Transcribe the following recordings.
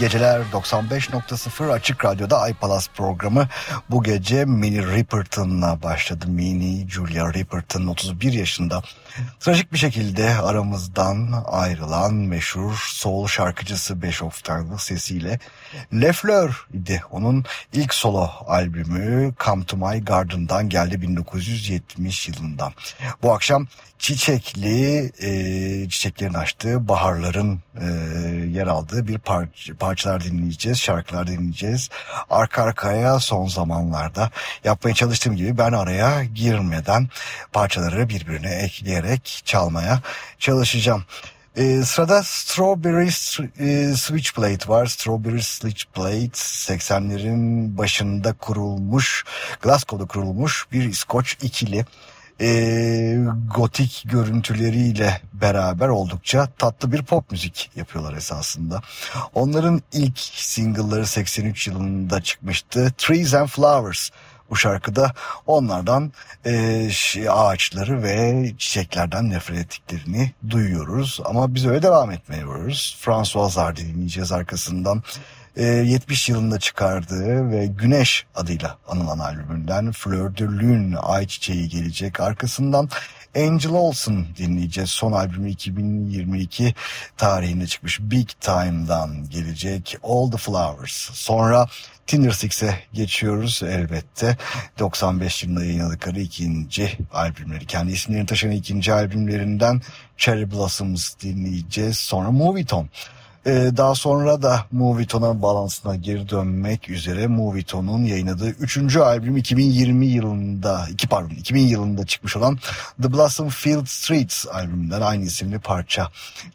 geceler 95.0 Açık Radyo'da iPalas programı bu gece Minnie Riperton'la başladı. Minnie Julia Riperton 31 yaşında trajik bir şekilde aramızdan ayrılan meşhur soul şarkıcısı Beş Oftanlı sesiyle Le Fleur idi. Onun ilk solo albümü Come to My Garden'dan geldi 1970 yılında. Bu akşam çiçekli e, çiçeklerin açtığı baharların e, yer aldığı bir parça, parçalar dinleyeceğiz, şarkılar dinleyeceğiz. Arka arkaya son zamanlarda yapmaya çalıştığım gibi ben araya girmeden parçaları birbirine ekleyerek çalmaya çalışacağım. Ee, sırada Strawberry e, Switchblade var. Strawberry Switchblade 80'lerin başında kurulmuş, Glasgow'da kurulmuş bir İskoç ikili e, gotik görüntüleriyle beraber oldukça tatlı bir pop müzik yapıyorlar esasında. Onların ilk single'ları 83 yılında çıkmıştı. Trees and Flowers. Bu şarkıda onlardan e, ağaçları ve çiçeklerden nefret ettiklerini duyuyoruz. Ama biz öyle devam etmiyoruz. François Hardy dinleyeceğiz arkasından. 70 yılında çıkardığı ve Güneş adıyla anılan albümünden Fleur de Lune Ayçiçeği gelecek. Arkasından Angel Olsen dinleyeceğiz. Son albümü 2022 tarihinde çıkmış Big Time'dan gelecek All the Flowers. Sonra Tinder Six'e geçiyoruz elbette. 95 yılında yayınladıkları ikinci albümleri. Kendi isimlerini taşıyan ikinci albümlerinden Cherry Blossoms dinleyeceğiz. Sonra Movie Tom. Ee, daha sonra da Movieton'a balansına geri dönmek üzere Movieton'un yayınladığı 3. albüm 2020 yılında, iki pardon 2000 yılında çıkmış olan The Blossom Field Streets albümünden aynı isimli parça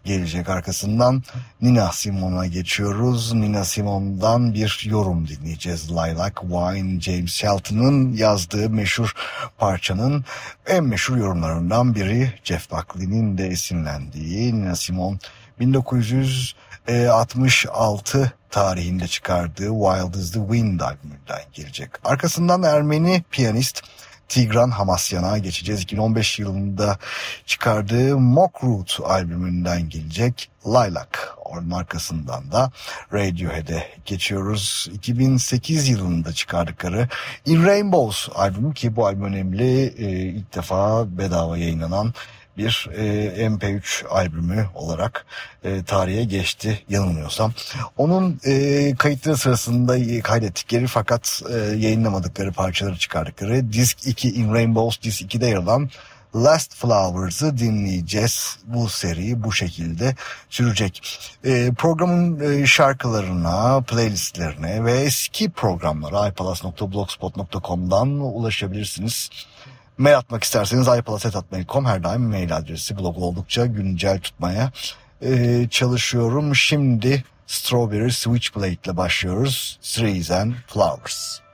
gelecek. Arkasından Nina Simone'a geçiyoruz. Nina Simone'dan bir yorum dinleyeceğiz. Lilac Wine, James Shelton'ın yazdığı meşhur parçanın en meşhur yorumlarından biri Jeff Buckley'nin de esinlendiği Nina Simone 1900 66 tarihinde çıkardığı Wild is the Wind albümünden gelecek. Arkasından Ermeni piyanist Tigran Hamasyan'a geçeceğiz. 2015 yılında çıkardığı Mockroot albümünden gelecek Lilac. Onun arkasından da Radiohead'e geçiyoruz. 2008 yılında çıkardıkları In Rainbows albümü ki bu albüm önemli. Ee, ilk defa bedava yayınlanan bir e, MP3 albümü olarak e, tarihe geçti yanılmıyorsam. Onun e, kayıtları sırasında kaydettikleri fakat e, yayınlamadıkları parçaları çıkardıkları Disk 2 In Rainbows Disk 2'de yer alan Last Flowers'ı dinleyeceğiz. Bu seri bu şekilde sürecek. E, programın e, şarkılarına, playlistlerine ve eski programlara ipalas.blogspot.com'dan ulaşabilirsiniz. Mail atmak isterseniz iPalaset.com her daim mail adresi. Blog oldukça güncel tutmaya e, çalışıyorum. Şimdi Strawberry Switchblade ile başlıyoruz. Trees and Flowers.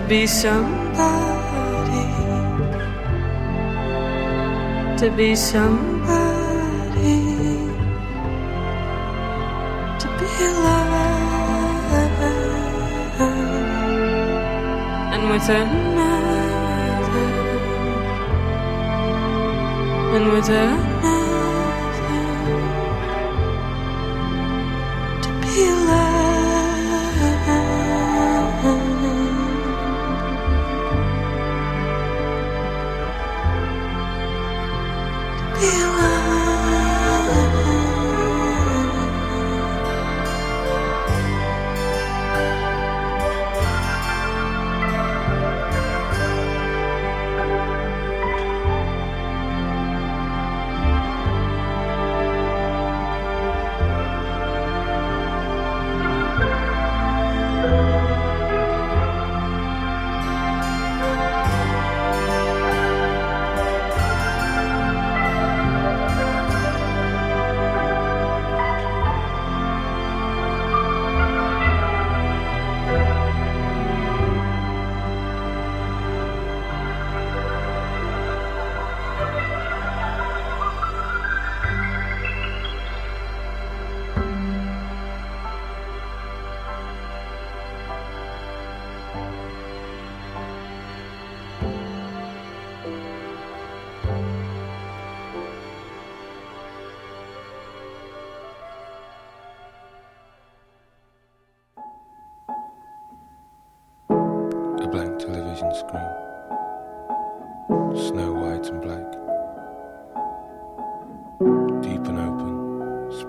Be somebody, to be somebody, to be alive, and with another, and with another.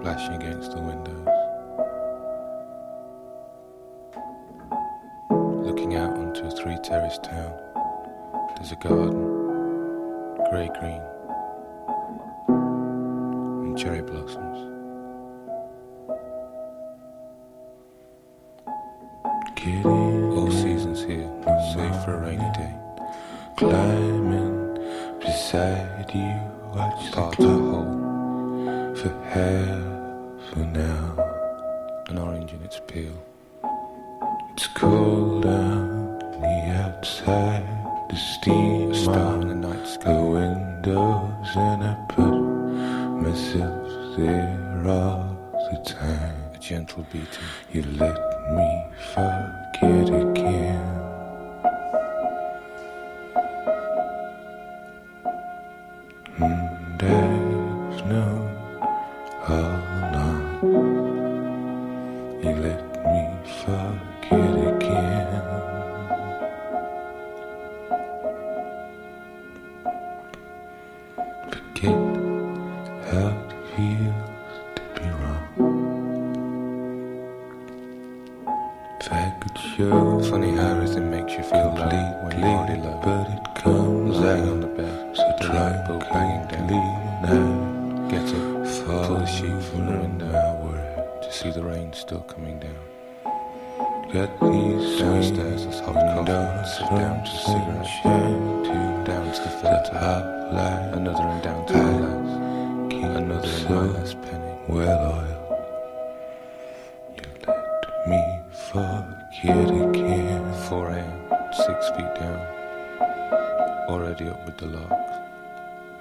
splashing against the windows. Looking out onto a three terrace town, there's a garden, grey green, and cherry blossoms. Kitty.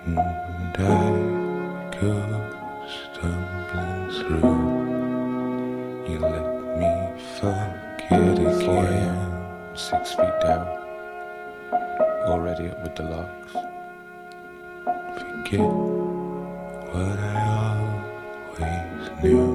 And I go stumbling through. You let me forget again. a.m., six feet down, already up with the locks. Forget what I always knew.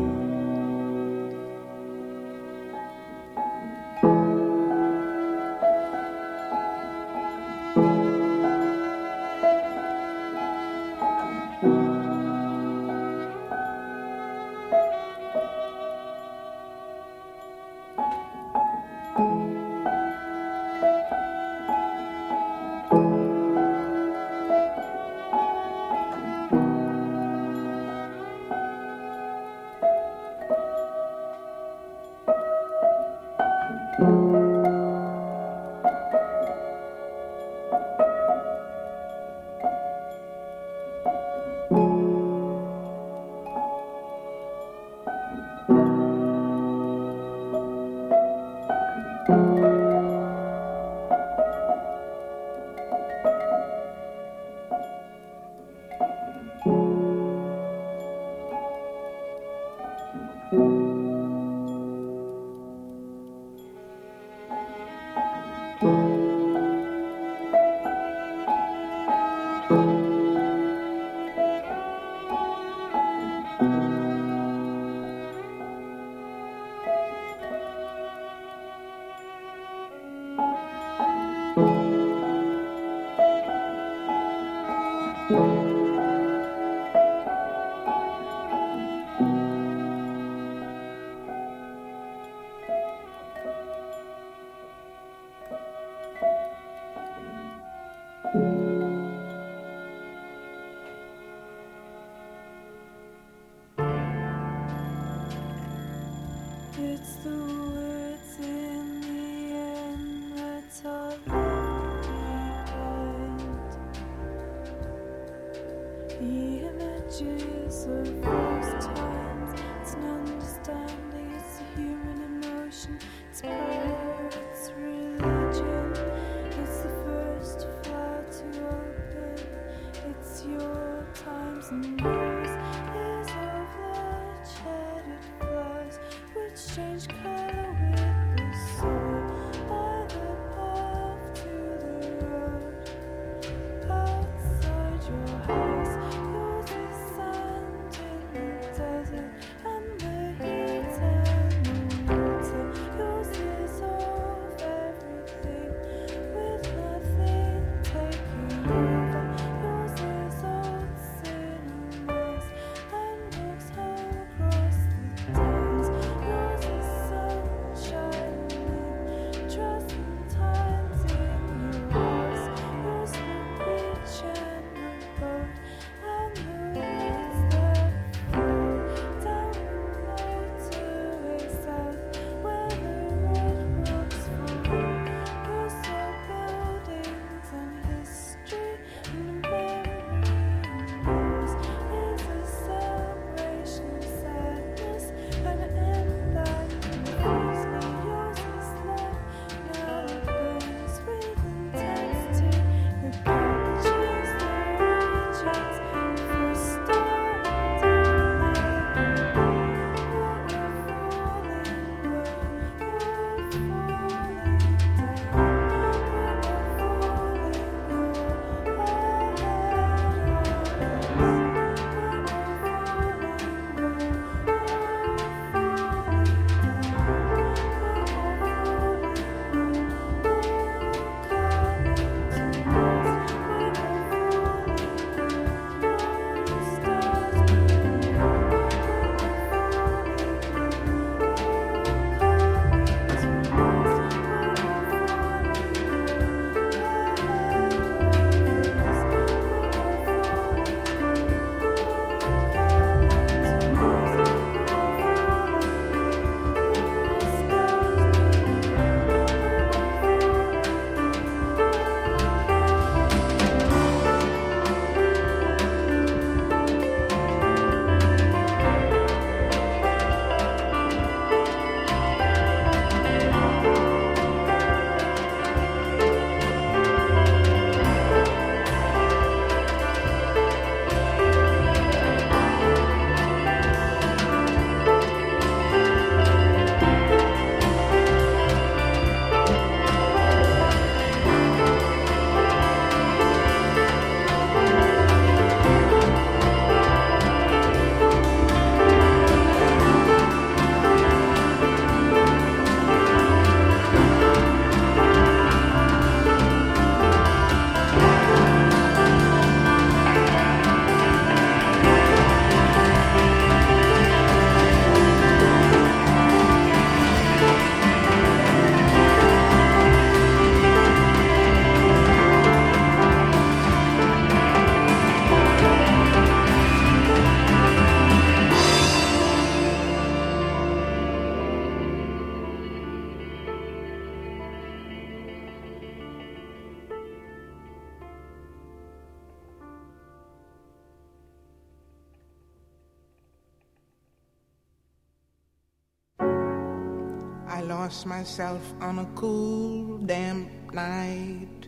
Lost myself on a cool, damp night.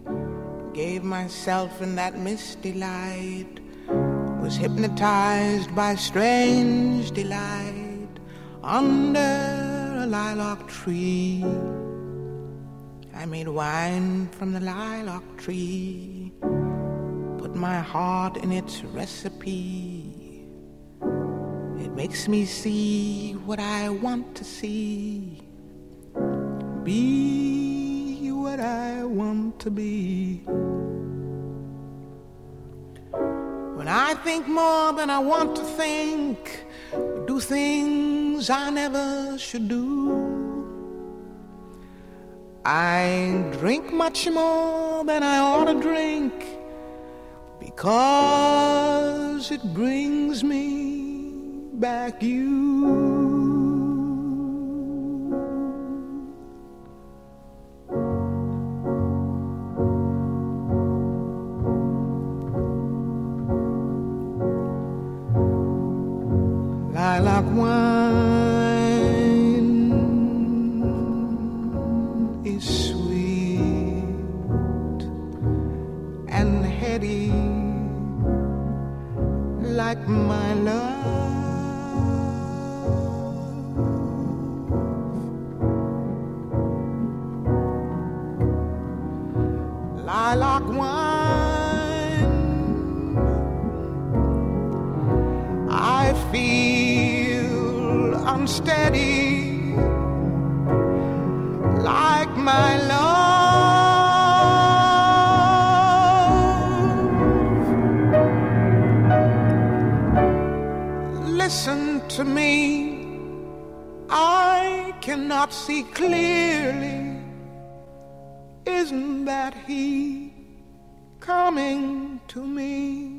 Gave myself in that misty light. Was hypnotized by strange delight under a lilac tree. I made wine from the lilac tree. Put my heart in its recipe. It makes me see what I want to see be what I want to be. When I think more than I want to think, do things I never should do. I drink much more than I ought to drink because it brings me back you. Lilac wine is sweet and heady like my love. Unsteady like my love. Listen to me, I cannot see clearly. Isn't that he coming to me?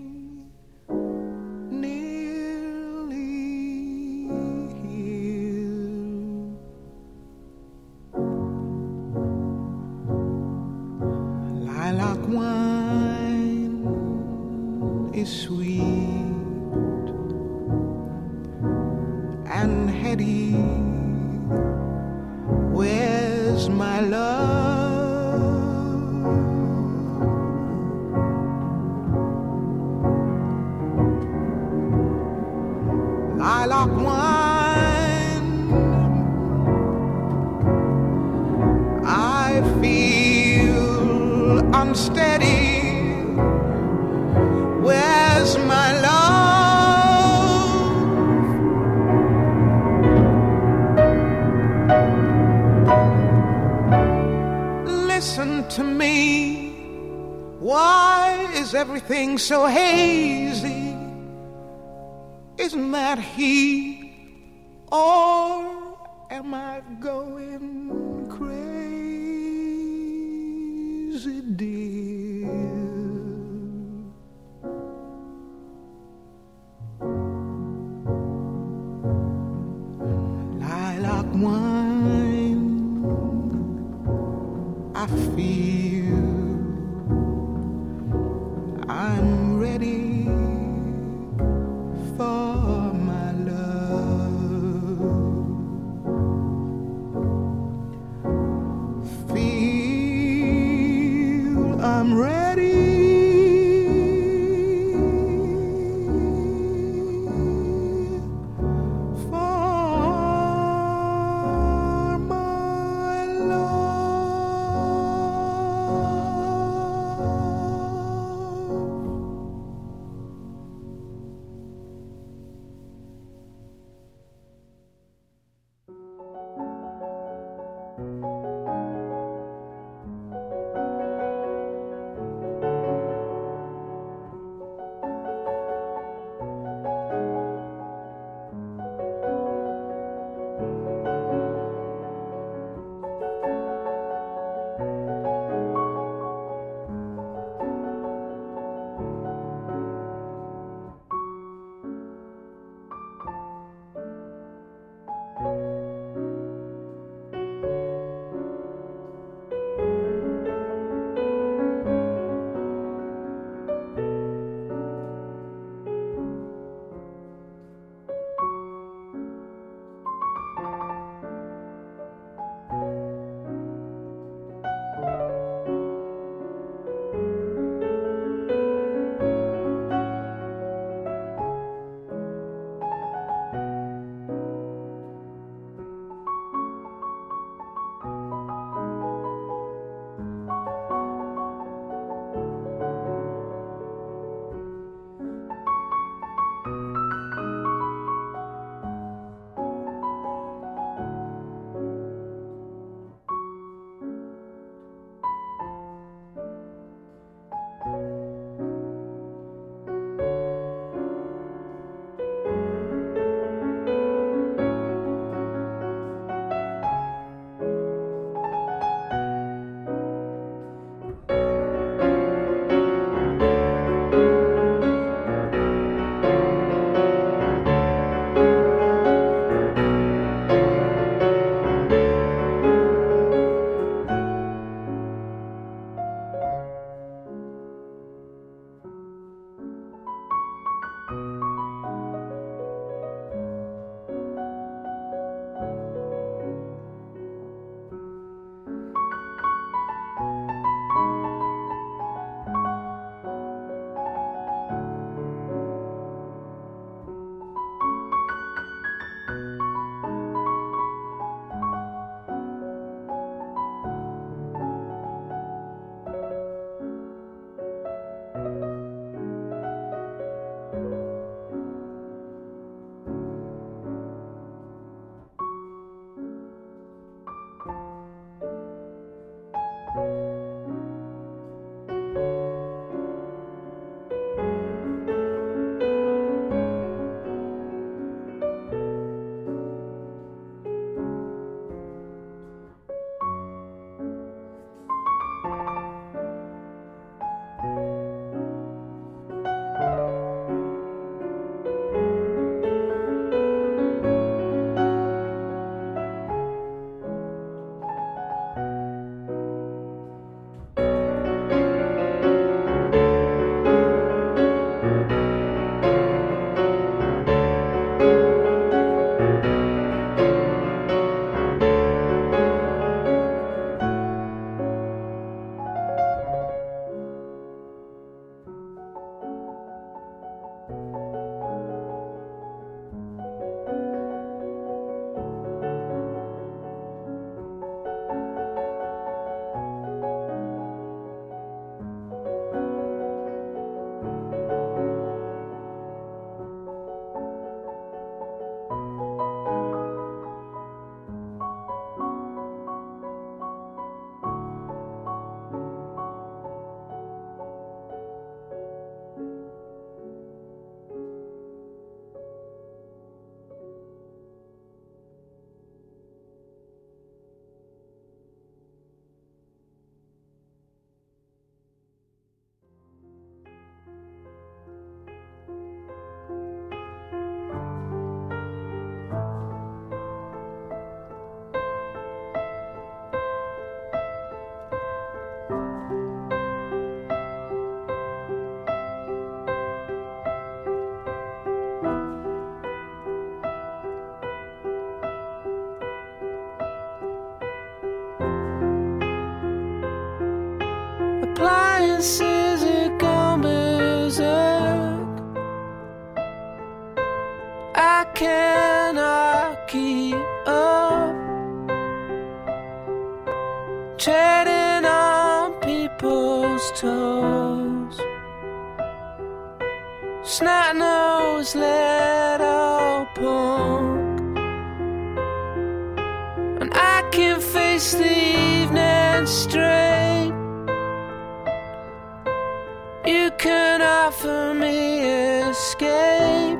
you. offer me escape.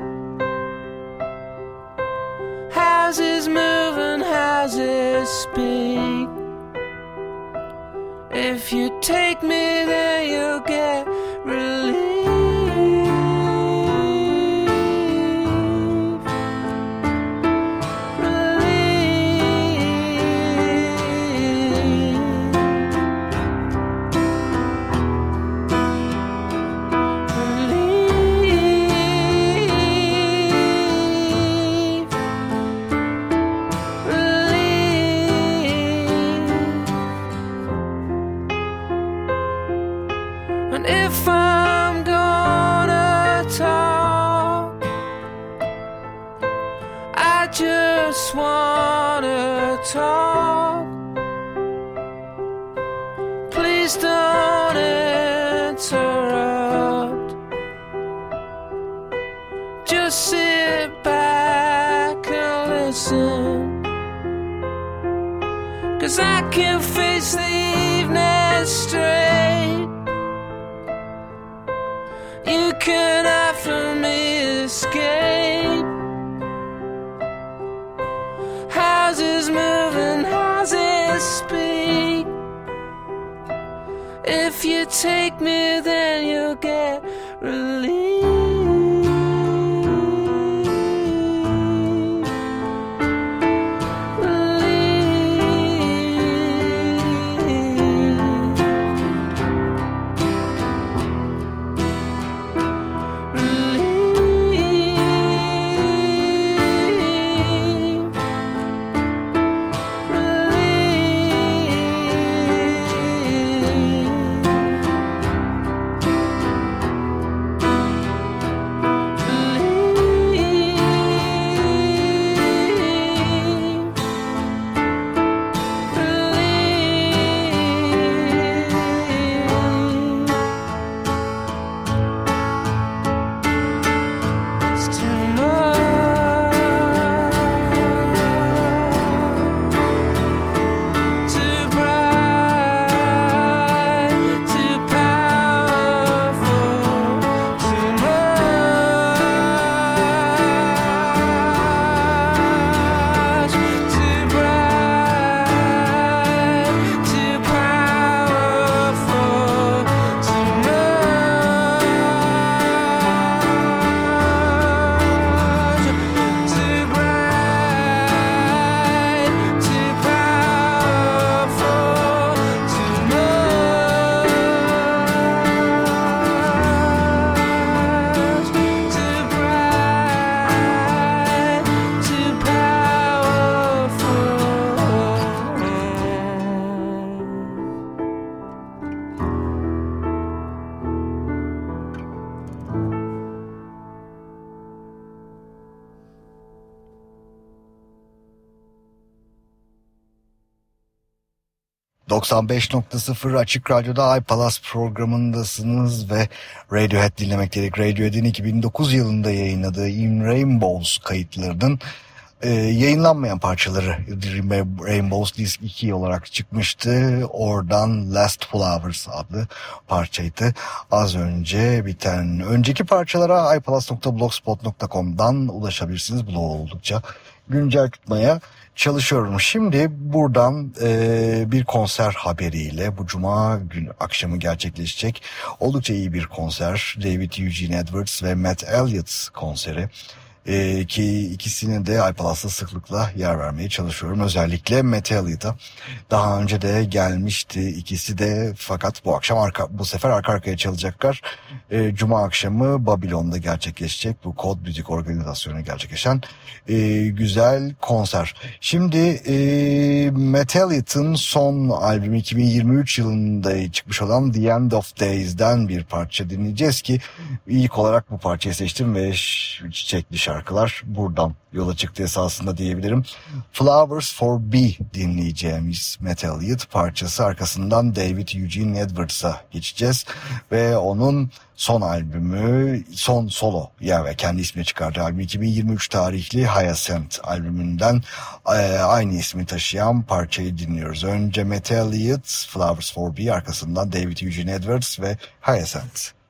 Houses move and houses speak. If you take me there, you'll get. 95.0 Açık Radyo'da iPalas programındasınız ve Radiohead dinlemek gerek. Radiohead'in 2009 yılında yayınladığı In Rainbows kayıtlarının e, yayınlanmayan parçaları Rainbows Disc 2 olarak çıkmıştı. Oradan Last Flowers adlı parçaydı. Az önce biten önceki parçalara iPalas.blogspot.com'dan ulaşabilirsiniz. Bu oldukça güncel tutmaya çalışıyorum. Şimdi buradan e, bir konser haberiyle bu cuma gün akşamı gerçekleşecek oldukça iyi bir konser. David Eugene Edwards ve Matt Elliott konseri. E, ki ikisini de iPalas'ta sıklıkla yer vermeye çalışıyorum. Özellikle Metallica'da. Daha önce de gelmişti ikisi de fakat bu akşam arka, bu sefer arka arkaya çalacaklar. E, Cuma akşamı Babilon'da gerçekleşecek bu Kod Müzik Organizasyonu gerçekleşen e, güzel konser. Şimdi e, Metallica'nın son albümü 2023 yılında çıkmış olan The End of Days'den bir parça dinleyeceğiz ki ilk olarak bu parçayı seçtim ve çiçekli şarkı şarkılar buradan yola çıktı esasında diyebilirim. Flowers for B dinleyeceğimiz Metal Youth parçası arkasından David Eugene Edwards'a geçeceğiz ve onun son albümü, son solo yani kendi ismini çıkardığı albüm 2023 tarihli Hyacinth albümünden e, aynı ismi taşıyan parçayı dinliyoruz. Önce Metal Youth, Flowers for B arkasından David Eugene Edwards ve Hyacinth.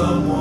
someone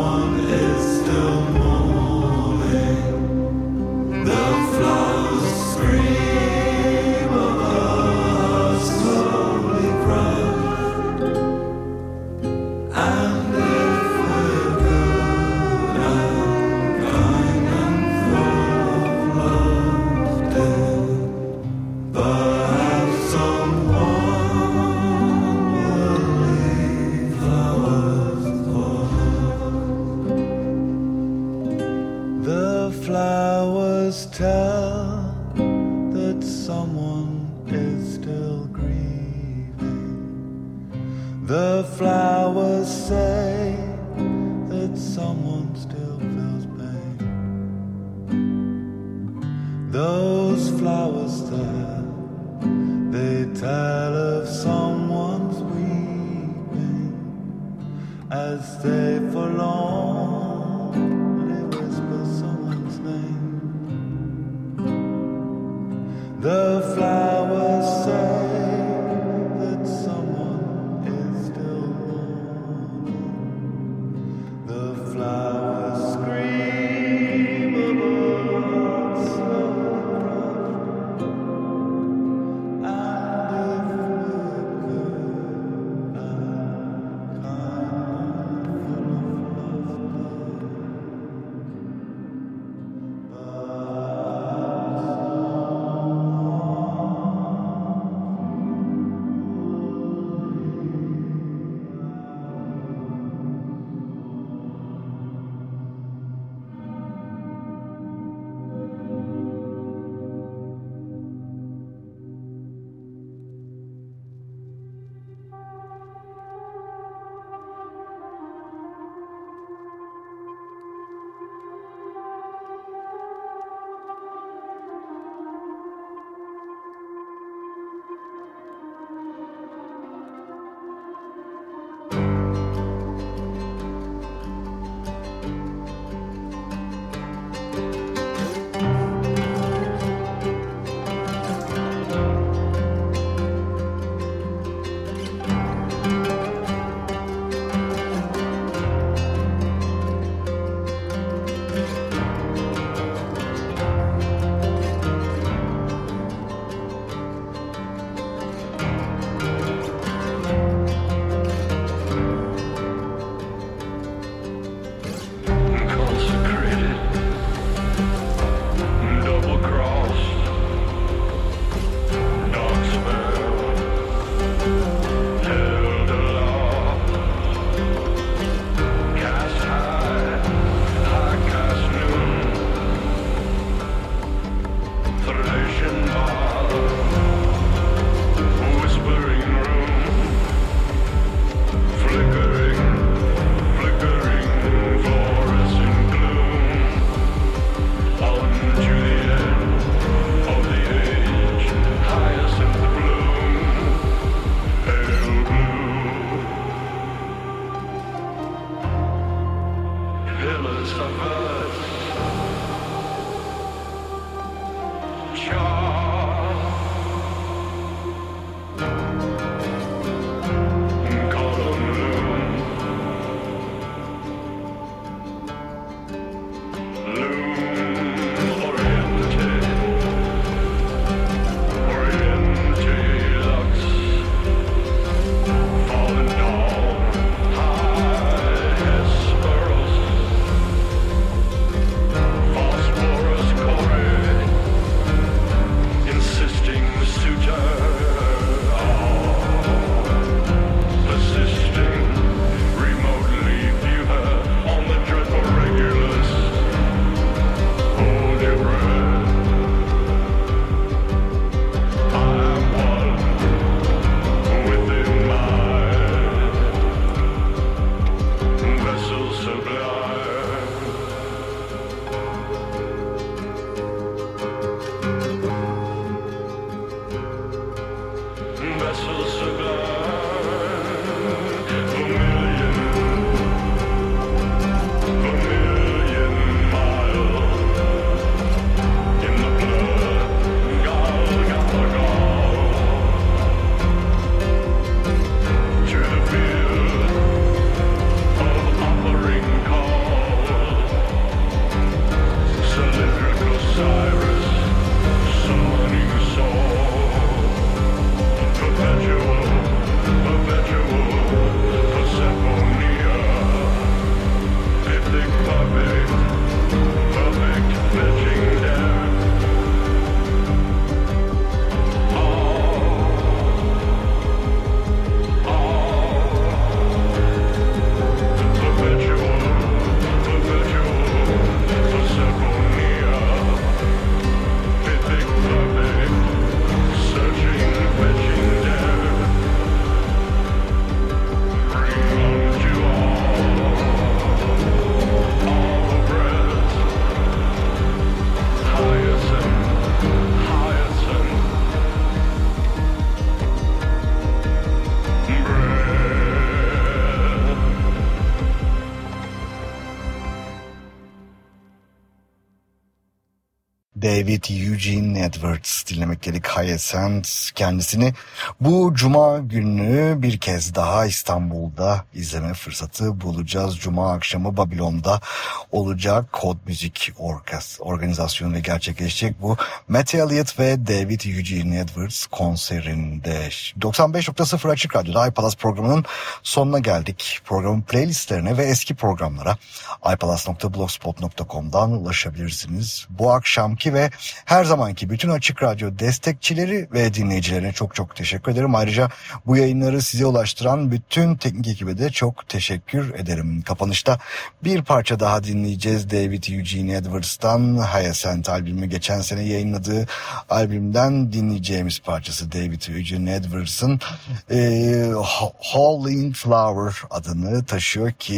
David Eugene Edwards dinlemek dedik. Hyacinth kendisini bu cuma günü bir kez daha İstanbul'da izleme fırsatı bulacağız. Cuma akşamı Babilon'da olacak Kod Müzik Orkes organizasyonu gerçekleşecek. Bu Matt Elliott ve David Eugene Edwards konserinde 95.0 Açık Radyo'da iPalaz programının sonuna geldik. Programın playlistlerine ve eski programlara iPalaz.blogspot.com'dan ulaşabilirsiniz. Bu akşamki ve her zamanki bütün Açık Radyo destekçileri ve dinleyicilerine çok çok teşekkür ederim. Ayrıca bu yayınları size ulaştıran bütün teknik ekibe de çok teşekkür ederim. Kapanışta bir parça daha dinleyeceğiz. David Eugene Edwards'tan Hyacinth albümü geçen sene yayınladığı albümden dinleyeceğimiz parçası David Eugene Edwards'ın e, Howling Flower adını taşıyor ki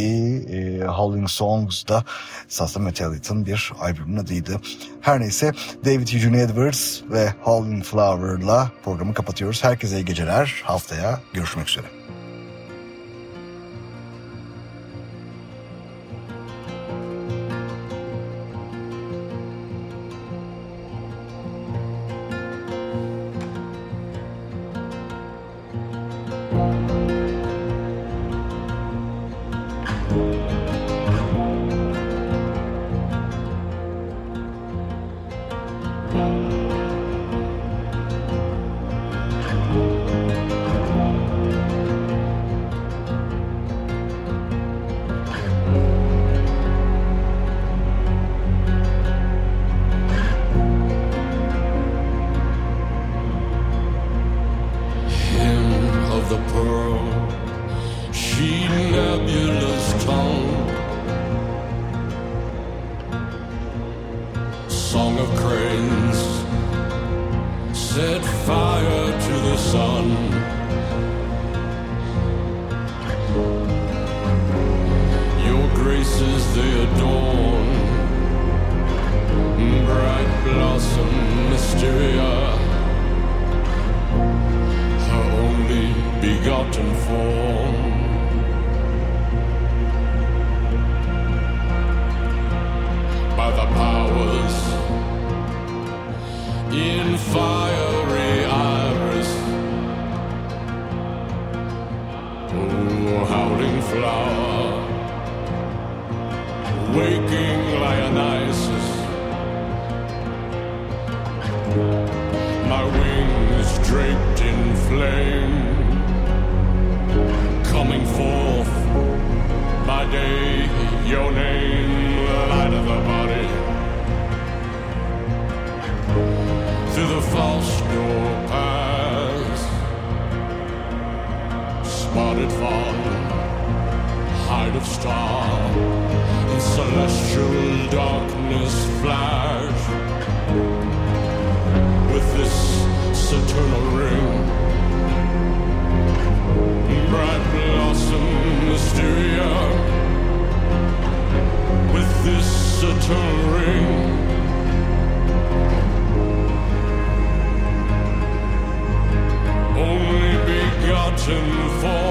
e, Howling Songs da Sasa Metallic'in bir albümün adıydı. Her neyse David Eugene Edwards ve Howling Flower'la programı kapatıyoruz. Herkese iyi geceler. Haftaya görüşmek üzere. 阵风。